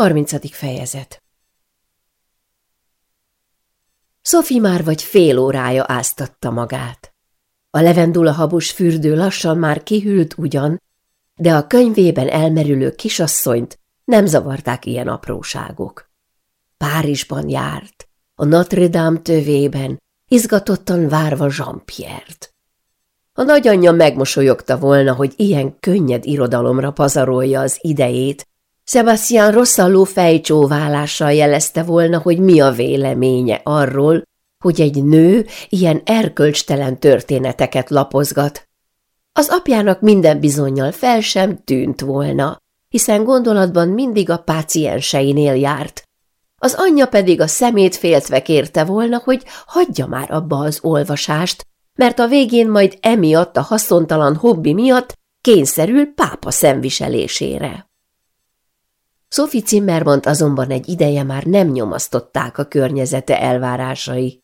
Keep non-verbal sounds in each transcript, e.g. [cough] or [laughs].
30. fejezet Sophie már vagy fél órája áztatta magát. A levendula habos fürdő lassan már kihűlt ugyan, de a könyvében elmerülő kisasszonyt nem zavarták ilyen apróságok. Párizsban járt, a Notre Dame tövében, izgatottan várva Jean-Pierre-t. A nagyanyja megmosolyogta volna, hogy ilyen könnyed irodalomra pazarolja az idejét, Sebastian rosszalló fejcsóválással jelezte volna, hogy mi a véleménye arról, hogy egy nő ilyen erkölcstelen történeteket lapozgat. Az apjának minden bizonyal fel sem tűnt volna, hiszen gondolatban mindig a pácienseinél járt. Az anyja pedig a szemét féltve kérte volna, hogy hagyja már abba az olvasást, mert a végén majd emiatt a haszontalan hobbi miatt kényszerül pápa szemviselésére. Sophie Zimmermant azonban egy ideje már nem nyomasztották a környezete elvárásai,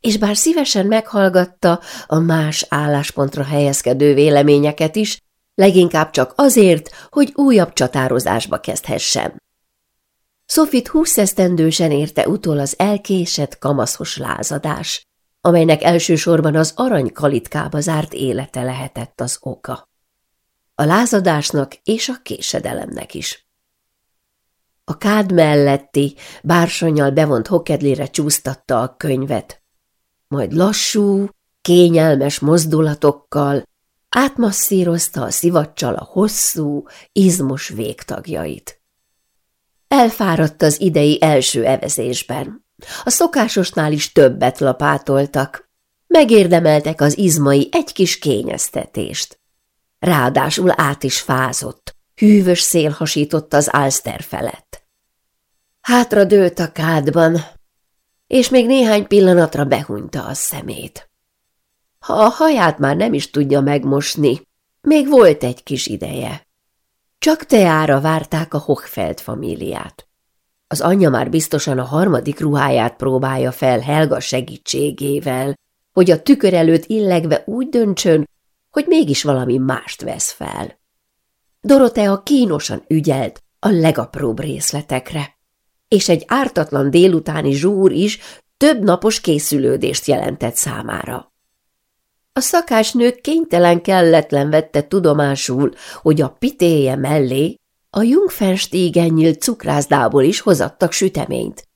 és bár szívesen meghallgatta a más álláspontra helyezkedő véleményeket is, leginkább csak azért, hogy újabb csatározásba kezdhessen. Sofit húszesztendősen érte utol az elkésett kamaszos lázadás, amelynek elsősorban az arany kalitkába zárt élete lehetett az oka. A lázadásnak és a késedelemnek is. A kád melletti, bársonyal bevont hokedlére csúsztatta a könyvet, majd lassú, kényelmes mozdulatokkal átmasszírozta a szivacsal a hosszú, izmos végtagjait. Elfáradt az idei első evezésben. A szokásosnál is többet lapátoltak. Megérdemeltek az izmai egy kis kényeztetést. Ráadásul át is fázott, hűvös szél hasított az álszter felett. Hátra dőlt a kádban, és még néhány pillanatra behunyta a szemét. Ha a haját már nem is tudja megmosni, még volt egy kis ideje. Csak teára várták a Hochfeld famíliát. Az anyja már biztosan a harmadik ruháját próbálja fel Helga segítségével, hogy a tükör előtt illegve úgy döntsön, hogy mégis valami mást vesz fel. Dorotea kínosan ügyelt a legapróbb részletekre, és egy ártatlan délutáni zsúr is több napos készülődést jelentett számára. A szakásnők kénytelen kelletlen vette tudomásul, hogy a pitéje mellé a Jungfenstígen nyílt cukrászdából is hozattak süteményt.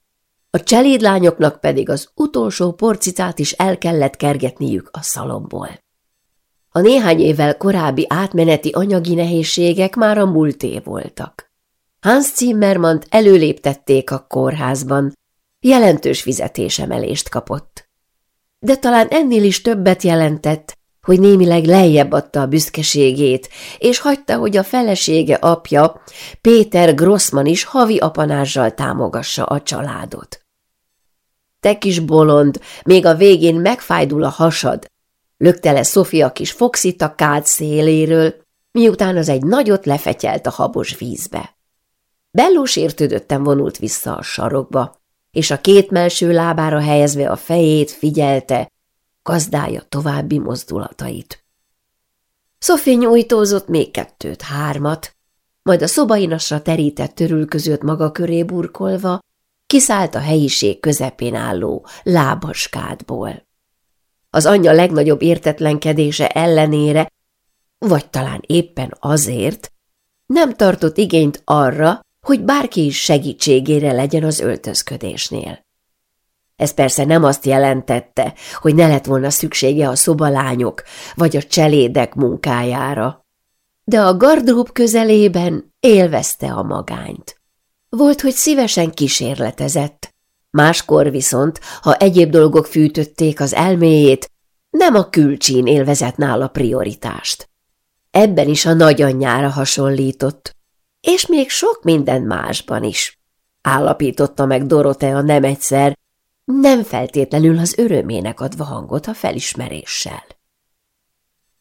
A cselédlányoknak pedig az utolsó porcicát is el kellett kergetniük a szalomból. A néhány évvel korábbi átmeneti anyagi nehézségek már a múlté voltak. Hans Zimmermant előléptették a kórházban, jelentős fizetésemelést kapott. De talán ennél is többet jelentett, hogy némileg lejjebb adta a büszkeségét, és hagyta, hogy a felesége apja, Péter Grossman is havi apanással támogassa a családot. Te kis bolond, még a végén megfájdul a hasad, lökte le Sofia kis foxit a kád széléről, miután az egy nagyot lefetyelt a habos vízbe. Belló sértődötten vonult vissza a sarokba, és a két melső lábára helyezve a fejét figyelte, gazdája további mozdulatait. Szofi nyújtózott még kettőt, hármat, majd a szobainasra terített törül között maga köré burkolva, kiszállt a helyiség közepén álló lábaskádból. Az anyja legnagyobb értetlenkedése ellenére, vagy talán éppen azért, nem tartott igényt arra, hogy bárki is segítségére legyen az öltözködésnél. Ez persze nem azt jelentette, hogy ne lett volna szüksége a szobalányok vagy a cselédek munkájára, de a gardrób közelében élvezte a magányt. Volt, hogy szívesen kísérletezett, máskor viszont, ha egyéb dolgok fűtötték az elméjét, nem a külcsín élvezett nála prioritást. Ebben is a nagyanyjára hasonlított, és még sok minden másban is. Állapította meg Dorotea nem egyszer, nem feltétlenül az örömének adva hangot a felismeréssel.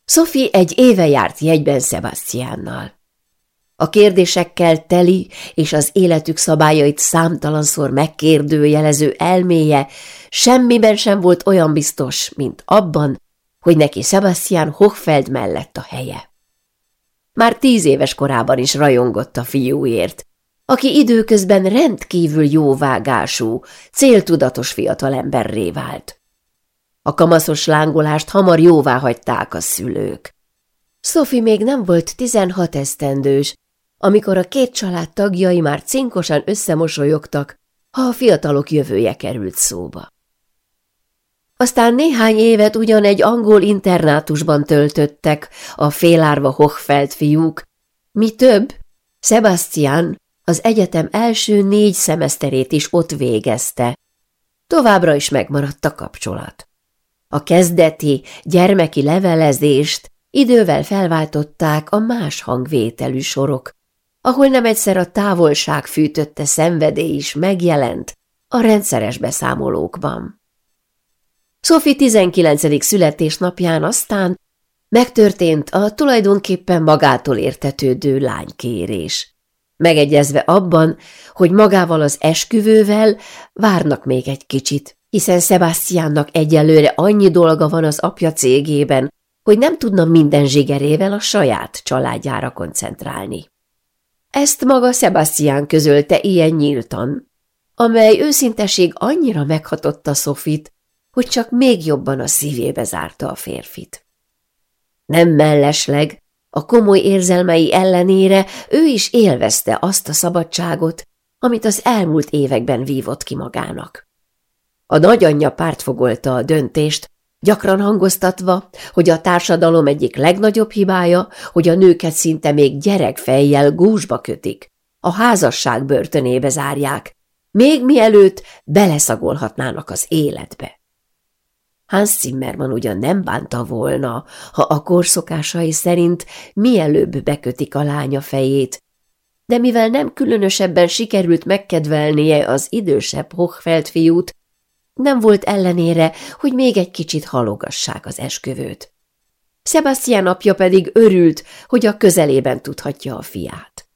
Sophie egy éve járt jegyben Sebastiánnal. A kérdésekkel teli és az életük szabályait számtalanszor megkérdőjelező elméje semmiben sem volt olyan biztos, mint abban, hogy neki Sebastian Hochfeld mellett a helye. Már tíz éves korában is rajongott a fiúért, aki időközben rendkívül jóvágású, céltudatos fiatalemberré vált. A kamaszos lángolást hamar jóvá hagyták a szülők. Sophie még nem volt tizenhat esztendős, amikor a két család tagjai már cinkosan összemosolyogtak, ha a fiatalok jövője került szóba. Aztán néhány évet ugyan egy angol internátusban töltöttek a félárva Hochfeld fiúk, mi több, Sebastian az egyetem első négy szemeszterét is ott végezte. Továbbra is megmaradt a kapcsolat. A kezdeti, gyermeki levelezést idővel felváltották a más hangvételű sorok, ahol nem egyszer a távolság fűtötte szenvedély is megjelent a rendszeres beszámolókban. Sophie 19. születésnapján aztán megtörtént a tulajdonképpen magától értetődő lánykérés. Megegyezve abban, hogy magával az esküvővel várnak még egy kicsit, hiszen Sebastiánnak egyelőre annyi dolga van az apja cégében, hogy nem tudna minden zsigerével a saját családjára koncentrálni. Ezt maga Sebastian közölte ilyen nyíltan, amely őszinteség annyira meghatotta Sofit, hogy csak még jobban a szívébe zárta a férfit. Nem mellesleg, a komoly érzelmei ellenére ő is élvezte azt a szabadságot, amit az elmúlt években vívott ki magának. A nagyanyja pártfogolta a döntést, gyakran hangoztatva, hogy a társadalom egyik legnagyobb hibája, hogy a nőket szinte még gyerekfejjel gúzsba kötik, a házasság börtönébe zárják, még mielőtt beleszagolhatnának az életbe. Hans Zimmermann ugyan nem bánta volna, ha a korszokásai szerint mielőbb bekötik a lánya fejét, de mivel nem különösebben sikerült megkedvelnie az idősebb Hochfeld fiút, nem volt ellenére, hogy még egy kicsit halogassák az esküvőt. Sebastian apja pedig örült, hogy a közelében tudhatja a fiát.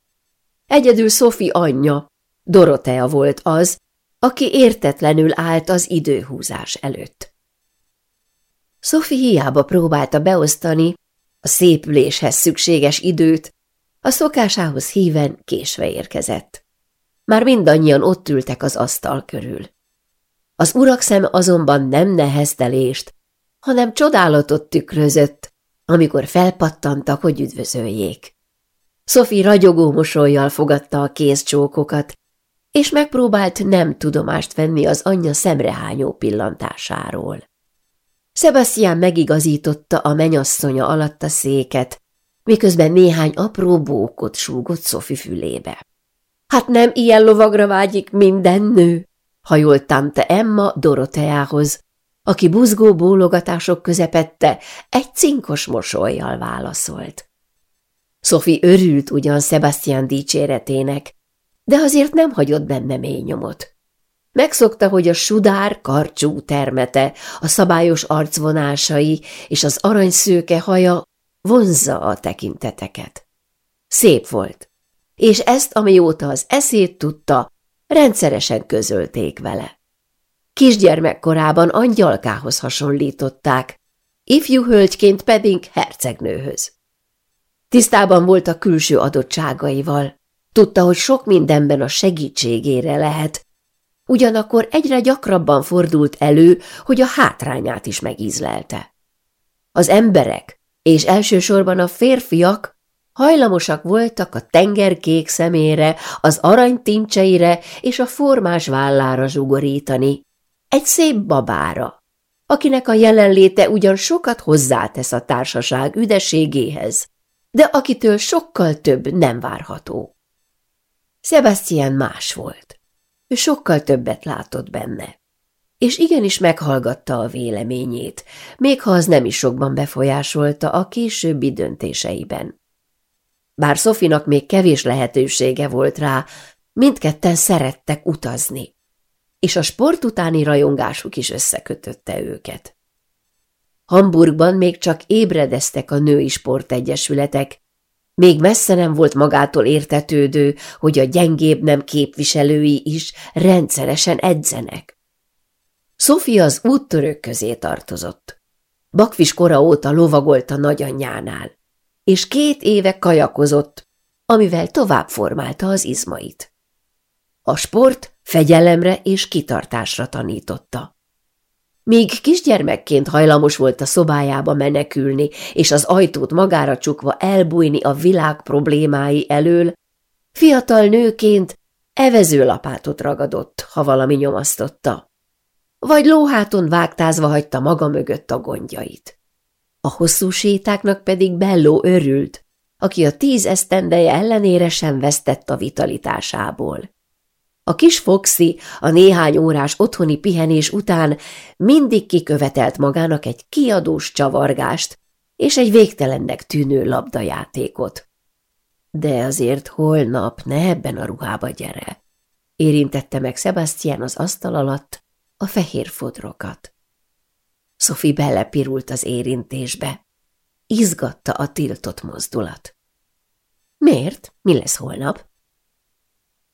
Egyedül Sophie anyja, Dorotea volt az, aki értetlenül állt az időhúzás előtt. Sophie hiába próbálta beosztani a szépüléshez szükséges időt, a szokásához híven késve érkezett. Már mindannyian ott ültek az asztal körül. Az urakszem azonban nem neheztelést, hanem csodálatot tükrözött, amikor felpattantak, hogy üdvözöljék. Sophie ragyogó mosolyjal fogadta a kézcsókokat, és megpróbált nem tudomást venni az anyja szemrehányó pillantásáról. Sebastian megigazította a menyasszonya alatt a széket, miközben néhány apró bókot súgott Szofi fülébe. Hát nem ilyen lovagra vágyik minden nő, hajolt tante Emma Doroteához, aki buzgó bólogatások közepette egy cinkos mosolyjal válaszolt. Sophie örült ugyan Sebastian dicséretének, de azért nem hagyott benne mély nyomot. Megszokta, hogy a sudár karcsú termete, a szabályos arcvonásai és az aranyszőke haja vonzza a tekinteteket. Szép volt, és ezt, amióta az eszét tudta, rendszeresen közölték vele. Kisgyermekkorában angyalkához hasonlították, ifjú hölgyként pedig hercegnőhöz. Tisztában volt a külső adottságaival, tudta, hogy sok mindenben a segítségére lehet, Ugyanakkor egyre gyakrabban fordult elő, hogy a hátrányát is megízlelte. Az emberek, és elsősorban a férfiak hajlamosak voltak a tengerkék szemére, az arany tincseire és a formás vállára zsugorítani. Egy szép babára, akinek a jelenléte ugyan sokat hozzátesz a társaság üdeségéhez, de akitől sokkal több nem várható. Sebastian más volt. Ő sokkal többet látott benne. És igenis meghallgatta a véleményét, még ha az nem is sokban befolyásolta a későbbi döntéseiben. Bár Szofinak még kevés lehetősége volt rá, mindketten szerettek utazni, és a sport utáni rajongásuk is összekötötte őket. Hamburgban még csak ébredeztek a női sportegyesületek, még messze nem volt magától értetődő, hogy a gyengébb nem képviselői is rendszeresen edzenek. Sofia az úttörők közé tartozott. Bakfis kora óta lovagolt a nagyanyjánál, és két éve kajakozott, amivel tovább formálta az izmait. A sport fegyelemre és kitartásra tanította. Míg kisgyermekként hajlamos volt a szobájába menekülni, és az ajtót magára csukva elbújni a világ problémái elől, fiatal nőként evezőlapátot ragadott, ha valami nyomasztotta. Vagy lóháton vágtázva hagyta maga mögött a gondjait. A hosszú sétáknak pedig Belló örült, aki a tíz esztendeje ellenére sem vesztett a vitalitásából. A kis Foxy a néhány órás otthoni pihenés után mindig kikövetelt magának egy kiadós csavargást és egy végtelennek tűnő labdajátékot. De azért holnap ne ebben a ruhába gyere. Érintette meg Sebastian az asztal alatt a fehér fodrokat. Sophie belepirult az érintésbe. Izgatta a tiltott mozdulat. Miért? Mi lesz holnap?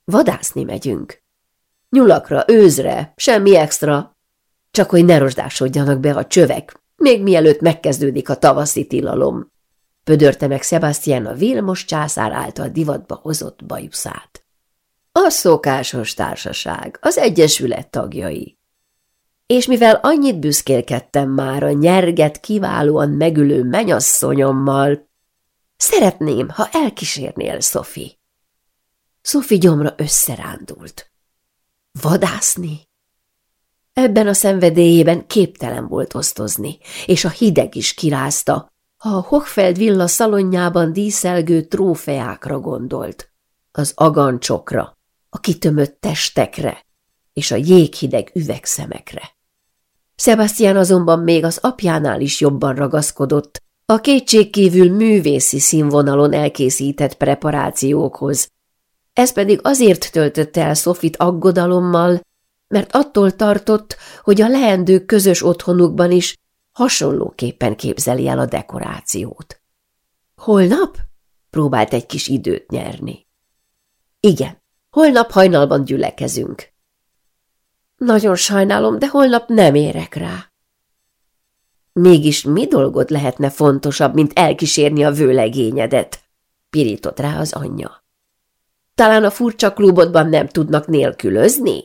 Vadászni megyünk. Nyulakra, őzre, semmi extra. Csak hogy ne rozsdásodjanak be a csövek, még mielőtt megkezdődik a tavaszi tilalom. Pödörte meg Sebastian a Vilmos császár által divatba hozott bajuszát. A szokásos társaság, az egyesület tagjai. És mivel annyit büszkélkedtem már a nyerget kiválóan megülő menyasszonyommal, szeretném, ha elkísérnél, Sophie. Szofi gyomra összerándult. Vadászni? Ebben a szenvedélyében képtelen volt osztozni, és a hideg is kirázta, ha a Hochfeld villa szalonjában díszelgő trófeákra gondolt, az agancsokra, a kitömött testekre és a jéghideg üvegszemekre. Sebastian azonban még az apjánál is jobban ragaszkodott a kétségkívül művészi színvonalon elkészített preparációkhoz, ez pedig azért töltötte el Sofit aggodalommal, mert attól tartott, hogy a leendők közös otthonukban is hasonlóképpen képzeli el a dekorációt. Holnap? Próbált egy kis időt nyerni. Igen, holnap hajnalban gyülekezünk. Nagyon sajnálom, de holnap nem érek rá. Mégis mi dolgod lehetne fontosabb, mint elkísérni a vőlegényedet? Pirított rá az anyja. Talán a furcsa klubodban nem tudnak nélkülözni?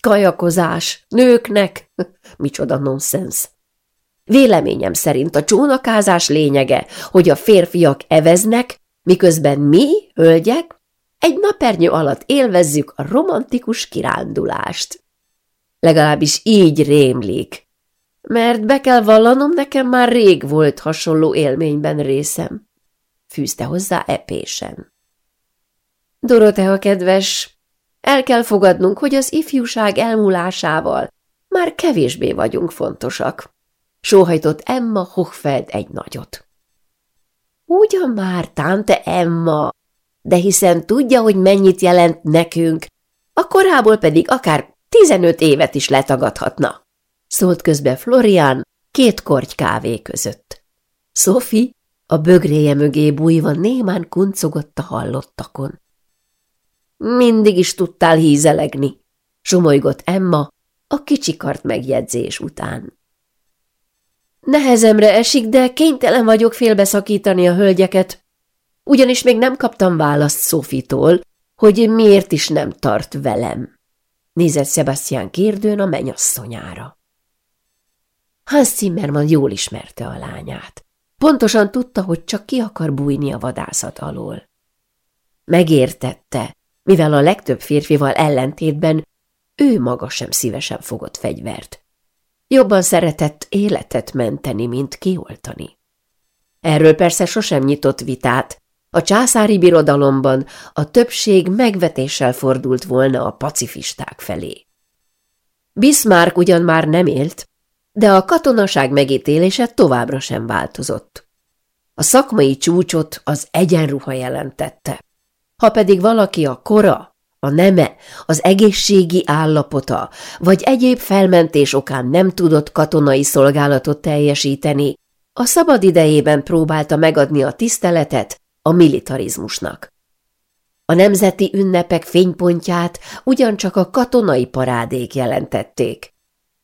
Kajakozás, nőknek, [laughs] micsoda nonsens. Véleményem szerint a csónakázás lényege, hogy a férfiak eveznek, miközben mi, hölgyek, egy napernyő alatt élvezzük a romantikus kirándulást. Legalábbis így rémlik, mert be kell vallanom, nekem már rég volt hasonló élményben részem, fűzte hozzá epésen. Dorotea kedves, el kell fogadnunk, hogy az ifjúság elmúlásával már kevésbé vagyunk fontosak. Sóhajtott Emma Hochfeld egy nagyot. Ugyan már, tante Emma, de hiszen tudja, hogy mennyit jelent nekünk, a korából pedig akár tizenöt évet is letagadhatna. Szólt közbe Florian két korty kávé között. Sophie a bögréje mögé bújva némán kuncogott a hallottakon. Mindig is tudtál hízelegni, somolygott Emma a kicsikart megjegyzés után. Nehezemre esik, de kénytelen vagyok félbeszakítani a hölgyeket, ugyanis még nem kaptam választ Szófitól, hogy miért is nem tart velem. Nézett Sebastian kérdőn a menyasszonyára. Hans Zimmermann jól ismerte a lányát. Pontosan tudta, hogy csak ki akar bújni a vadászat alól. Megértette, mivel a legtöbb férfival ellentétben ő maga sem szívesen fogott fegyvert. Jobban szeretett életet menteni, mint kioltani. Erről persze sosem nyitott vitát, a császári birodalomban a többség megvetéssel fordult volna a pacifisták felé. Bismarck ugyan már nem élt, de a katonaság megítélése továbbra sem változott. A szakmai csúcsot az egyenruha jelentette. Ha pedig valaki a kora, a neme, az egészségi állapota vagy egyéb felmentés okán nem tudott katonai szolgálatot teljesíteni, a szabad idejében próbálta megadni a tiszteletet a militarizmusnak. A nemzeti ünnepek fénypontját ugyancsak a katonai parádék jelentették,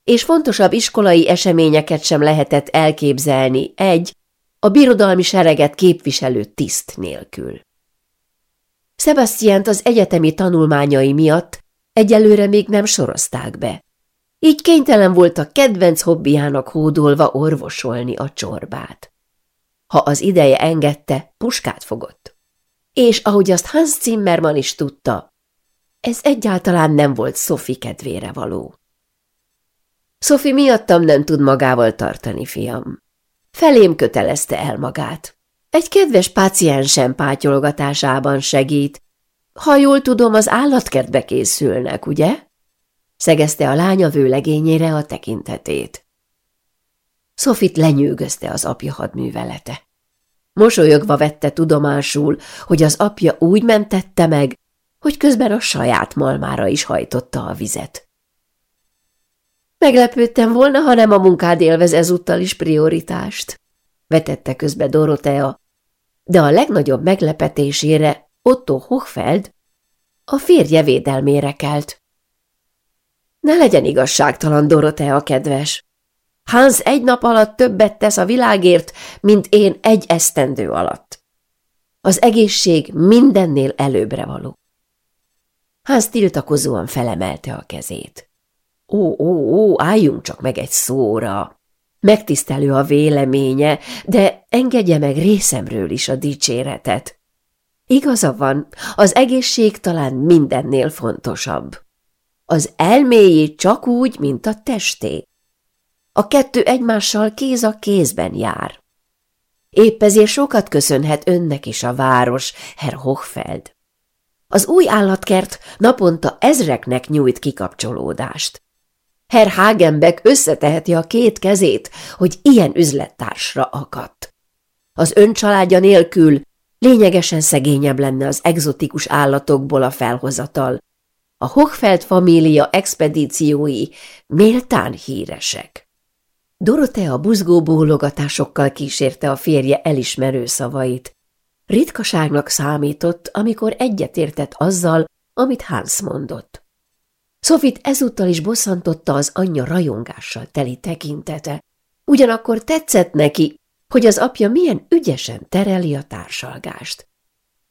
és fontosabb iskolai eseményeket sem lehetett elképzelni egy, a birodalmi sereget képviselő tiszt nélkül. Sebastiant az egyetemi tanulmányai miatt egyelőre még nem sorozták be. Így kénytelen volt a kedvenc hobbiának hódolva orvosolni a csorbát. Ha az ideje engedte, puskát fogott. És ahogy azt Hans Zimmermann is tudta, ez egyáltalán nem volt Sophie kedvére való. Sophie miattam nem tud magával tartani, fiam. Felém kötelezte el magát. Egy kedves páciensem pátyolgatásában segít. Ha jól tudom, az állatkertbe készülnek, ugye? Szegezte a lánya vőlegényére a tekintetét. Sofit lenyűgözte az apja hadművelete. Mosolyogva vette tudomásul, hogy az apja úgy mentette meg, hogy közben a saját malmára is hajtotta a vizet. Meglepődtem volna, ha nem a munkád élvez ezúttal is prioritást, vetette közbe Dorotea, de a legnagyobb meglepetésére Otto Hochfeld a férje védelmére kelt. Ne legyen igazságtalan, Dorotea kedves. Hans egy nap alatt többet tesz a világért, mint én egy esztendő alatt. Az egészség mindennél előbbre való. Hans tiltakozóan felemelte a kezét. Ó, ó, ó, álljunk csak meg egy szóra. Megtisztelő a véleménye, de engedje meg részemről is a dicséretet. Igaza van, az egészség talán mindennél fontosabb. Az elméjé csak úgy, mint a testé. A kettő egymással kéz a kézben jár. Épp ezért sokat köszönhet önnek is a város, Herr Hochfeld. Az új állatkert naponta ezreknek nyújt kikapcsolódást. Herr Hagenbeck összeteheti a két kezét, hogy ilyen üzlettársra akadt. Az ön családja nélkül lényegesen szegényebb lenne az egzotikus állatokból a felhozatal. A Hochfeld família expedíciói méltán híresek. Dorotea buzgó bólogatásokkal kísérte a férje elismerő szavait, Ritkaságnak számított, amikor egyetértett azzal, amit Hans mondott. Sofit ezúttal is bosszantotta az anyja rajongással teli tekintete, ugyanakkor tetszett neki, hogy az apja milyen ügyesen tereli a társalgást.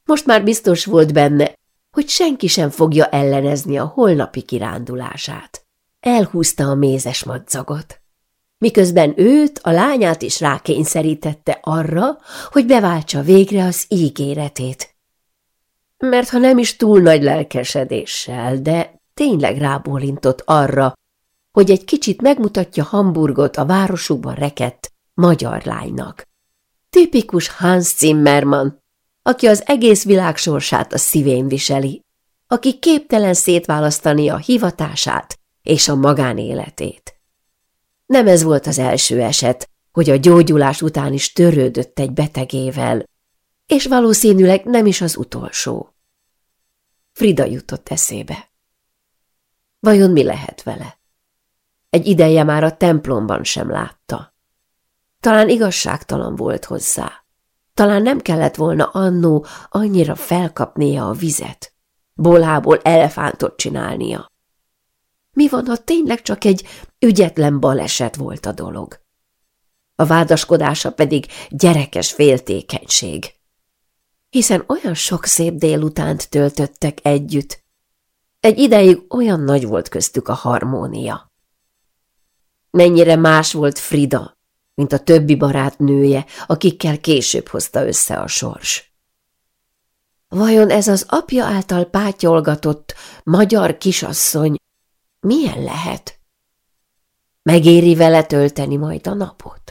Most már biztos volt benne, hogy senki sem fogja ellenezni a holnapi kirándulását. Elhúzta a mézes madzagot miközben őt, a lányát is rákényszerítette arra, hogy beváltsa végre az ígéretét. Mert ha nem is túl nagy lelkesedéssel, de tényleg rábólintott arra, hogy egy kicsit megmutatja Hamburgot a városukban rekett magyar lánynak. Tipikus Hans Zimmermann, aki az egész világ sorsát a szívén viseli, aki képtelen szétválasztani a hivatását és a magánéletét. Nem ez volt az első eset, hogy a gyógyulás után is törődött egy betegével, és valószínűleg nem is az utolsó. Frida jutott eszébe. Vajon mi lehet vele? Egy ideje már a templomban sem látta. Talán igazságtalan volt hozzá. Talán nem kellett volna annó annyira felkapnia a vizet, bolából elefántot csinálnia. Mi van, ha tényleg csak egy ügyetlen baleset volt a dolog? A vádaskodása pedig gyerekes féltékenység. Hiszen olyan sok szép délutánt töltöttek együtt. Egy ideig olyan nagy volt köztük a harmónia. Mennyire más volt Frida, mint a többi barátnője, akikkel később hozta össze a sors. Vajon ez az apja által pátyolgatott magyar kisasszony milyen lehet? Megéri vele tölteni majd a napot?